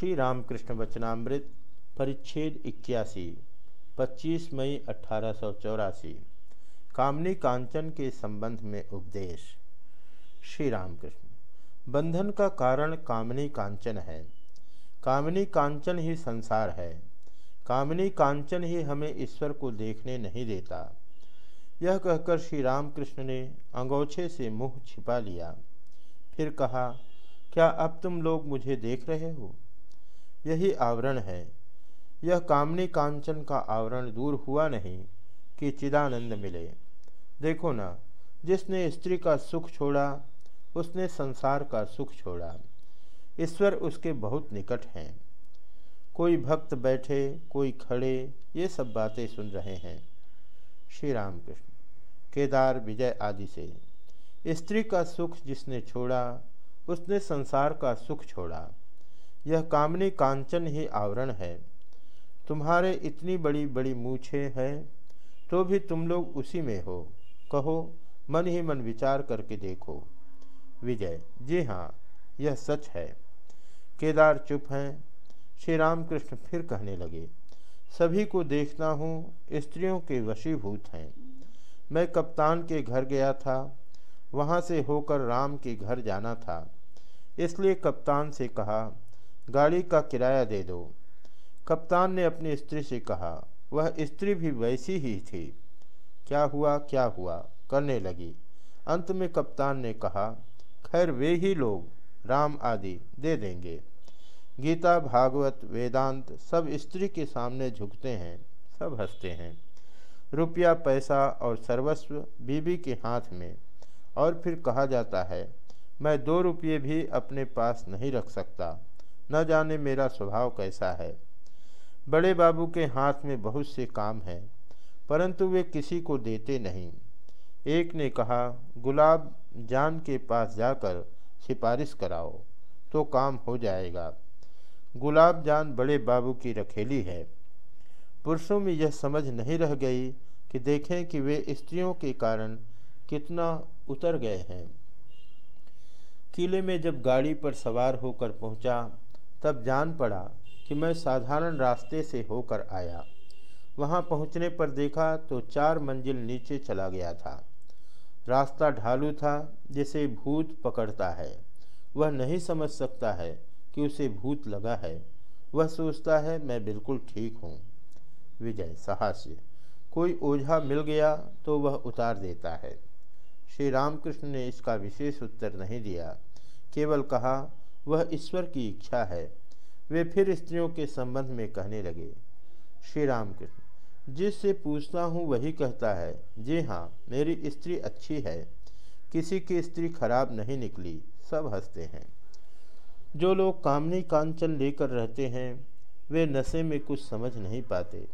श्री रामकृष्ण वचनामृत, परिच्छेद इक्यासी 25 मई अठारह कामनी कांचन के संबंध में उपदेश। श्री रामकृष्ण बंधन का कारण कामनी कांचन है। कामनी कांचन ही संसार है। कामनी कांचन ही हमें ईश्वर को देखने नहीं देता। यह कहकर श्री रामकृष्ण ने अंगोछे से मुँह छिपा लिया। फिर कहा, क्या अब तुम लोग मुझे देख रहे हो? यही आवरण है। यह कामनी कांचन का आवरण दूर हुआ नहीं कि चिदानंद मिले। देखो ना, जिसने स्त्री का सुख छोड़ा, उसने संसार का सुख छोड़ा। ईश्वर उसके बहुत निकट हैं। कोई भक्त बैठे, कोई खड़े, ये सब बातें सुन रहे हैं। श्री राम कृष्ण केदार विजय आदि से। स्त्री का सुख जिसने छोड़ा, उसने संसार का सुख छोड़ा। यह कामनी कांचन ही आवरण है। तुम्हारे इतनी बड़ी बड़ी मूछे हैं तो भी तुम लोग उसी में हो। कहो, मन ही मन विचार करके देखो। विजय, जी हाँ यह सच है। केदार चुप हैं। श्री रामकृष्ण फिर कहने लगे, सभी को देखता हूँ, स्त्रियों के वशीभूत हैं। मैं कप्तान के घर गया था। वहाँ से होकर राम के घर जाना था। इसलिए कप्तान से कहा गाड़ी का किराया दे दो। कप्तान ने अपनी स्त्री से कहा, वह स्त्री भी वैसी ही थी। क्या हुआ क्या हुआ? करने लगी। अंत में कप्तान ने कहा, खैर वे ही लोग, राम आदि, दे देंगे। गीता, भागवत, वेदांत सब स्त्री के सामने झुकते हैं, सब हँसते हैं। रुपया, पैसा और सर्वस्व बीबी के हाथ में। और फिर कहा जाता है, मैं दो रुपये भी अपने पास नहीं रख सकता। न जाने मेरा स्वभाव कैसा है। बड़े बाबू के हाथ में बहुत से काम हैं, परंतु वे किसी को देते नहीं। एक ने कहा, गुलाब, जान के पास जाकर सिफारिश कराओ तो काम हो जाएगा। गुलाब जान बड़े बाबू की रखेली है। पुरुषों में यह समझ नहीं रह गई कि देखें कि वे स्त्रियों के कारण कितना उतर गए हैं। किले में जब गाड़ी पर सवार होकर पहुँचा तब जान पड़ा कि मैं साधारण रास्ते से होकर आया। वहाँ पहुँचने पर देखा तो चार मंजिल नीचे चला गया था। रास्ता ढालू था जिसे भूत पकड़ता है। वह नहीं समझ सकता है कि उसे भूत लगा है। वह सोचता है, मैं बिल्कुल ठीक हूँ। विजय, साहस्य, कोई ओझा मिल गया तो वह उतार देता है। श्री रामकृष्ण ने इसका विशेष उत्तर नहीं दिया। केवल कहा वह ईश्वर की इच्छा है। वे फिर स्त्रियों के संबंध में कहने लगे, श्री रामकृष्ण, जिससे पूछता हूँ वही कहता है, जी हाँ मेरी स्त्री अच्छी है। किसी की स्त्री खराब नहीं निकली, सब हँसते हैं। जो लोग कामनी कांचन लेकर रहते हैं, वे नशे में कुछ समझ नहीं पाते।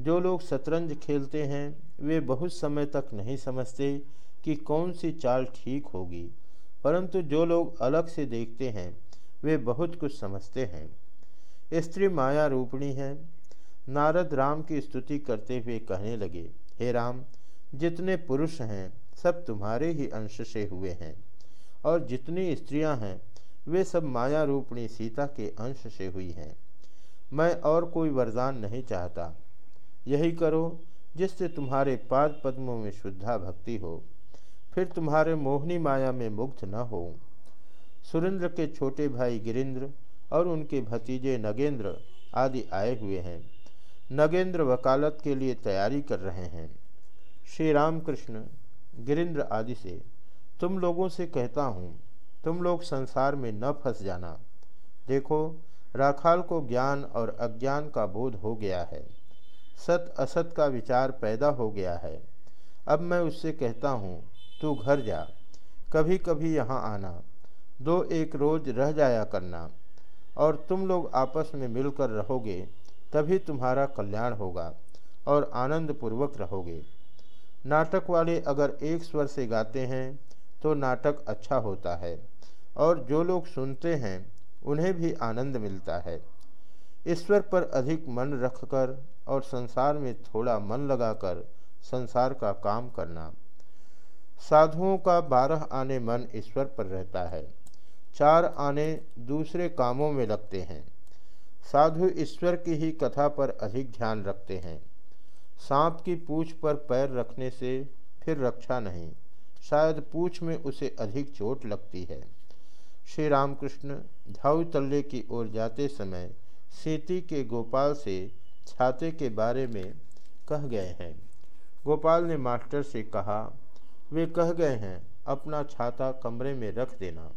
जो लोग शतरंज खेलते हैं, वे बहुत समय तक नहीं समझते कि कौन सी चाल ठीक होगी। परंतु जो लोग अलग से देखते हैं, वे बहुत कुछ समझते हैं। स्त्री माया रूपणी है। नारद राम की स्तुति करते हुए कहने लगे, हे राम, जितने पुरुष हैं, सब तुम्हारे ही अंश से हुए हैं। और जितनी स्त्रियाँ हैं, वे सब माया रूपणी सीता के अंश से हुई हैं। मैं और कोई वरदान नहीं चाहता। यही करो, जिससे तुम्हारे पाद पद्मों में शुद्धा भक्ति हो। फिर तुम्हारे मोहनी माया में मुग्ध न हो। सुरेंद्र के छोटे भाई गिरिंद्र और उनके भतीजे नगेंद्र आदि आए हुए हैं। नगेंद्र वकालत के लिए तैयारी कर रहे हैं। श्री रामकृष्ण गिरिंद्र आदि से, तुम लोगों से कहता हूँ, तुम लोग संसार में न फंस जाना। देखो, राखाल को ज्ञान और अज्ञान का बोध हो गया है। सत असत का विचार पैदा हो गया है। अब मैं उससे कहता हूँ तू घर जा कभी कभी यहाँ आना। दो एक रोज रह जाया करना। और तुम लोग आपस में मिलकर रहोगे, तभी तुम्हारा कल्याण होगा और आनंद पूर्वक रहोगे। नाटक वाले अगर एक स्वर से गाते हैं तो नाटक अच्छा होता है और जो लोग सुनते हैं, उन्हें भी आनंद मिलता है। ईश्वर पर अधिक मन रखकर और संसार में थोड़ा मन लगाकर संसार का काम करना। साधुओं का बारह आने मन ईश्वर पर रहता है। चार आने दूसरे कामों में लगते हैं। साधु ईश्वर की ही कथा पर अधिक ध्यान रखते हैं। सांप की पूछ पर पैर रखने से फिर रक्षा नहीं, शायद पूछ में उसे अधिक चोट लगती है। श्री रामकृष्ण झाऊ तल्ले की ओर जाते समय सीति के गोपाल से छाते के बारे में कह गए हैं। गोपाल ने मास्टर से कहा वे कह गए हैं, अपना छाता कमरे में रख देना।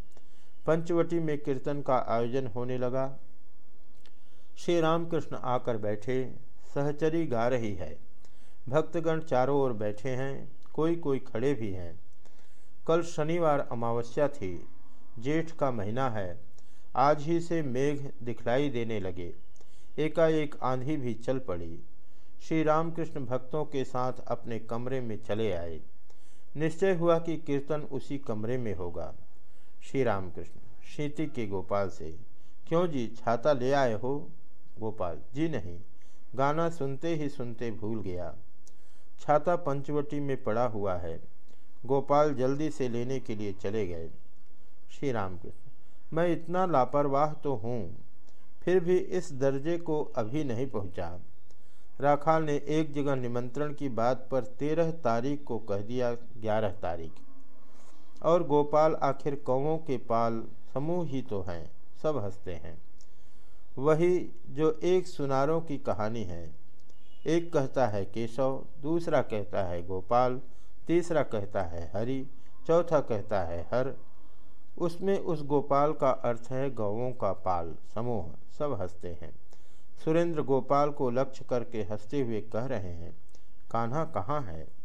पंचवटी में कीर्तन का आयोजन होने लगा। श्री रामकृष्ण आकर बैठे, सहचरी गा रही है। भक्तगण चारों ओर बैठे हैं कोई कोई खड़े भी हैं। कल शनिवार अमावस्या थी, जेठ का महीना है। आज ही से मेघ दिखलाई देने लगे। एकाएक आंधी भी चल पड़ी। श्री रामकृष्ण भक्तों के साथ अपने कमरे में चले आए। निश्चय हुआ कि कीर्तन उसी कमरे में होगा। श्री रामकृष्ण शीति के गोपाल से, क्यों जी, छाता ले आए हो? गोपाल जी नहीं, गाना सुनते ही सुनते भूल गया। छाता पंचवटी में पड़ा हुआ है। गोपाल जल्दी से लेने के लिए चले गए। श्री राम कृष्ण मैं इतना लापरवाह तो हूँ, फिर भी इस दर्जे को अभी नहीं पहुँचा। राखाल ने एक जगह निमंत्रण की बात पर तेरह तारीख को कह दिया, ग्यारह तारीख। और गोपाल आखिर कौवों के पाल समूह ही तो हैं, सब हँसते हैं। वही जो एक सुनारों की कहानी है। एक कहता है केशव, दूसरा कहता है गोपाल, तीसरा कहता है हरि, चौथा कहता है हर। उसमें उस गोपाल का अर्थ है गौवों का पाल, समूह, सब हँसते हैं। सुरेंद्र गोपाल को लक्ष्य करके हँसते हुए कह रहे हैं कान्हा कहाँ है?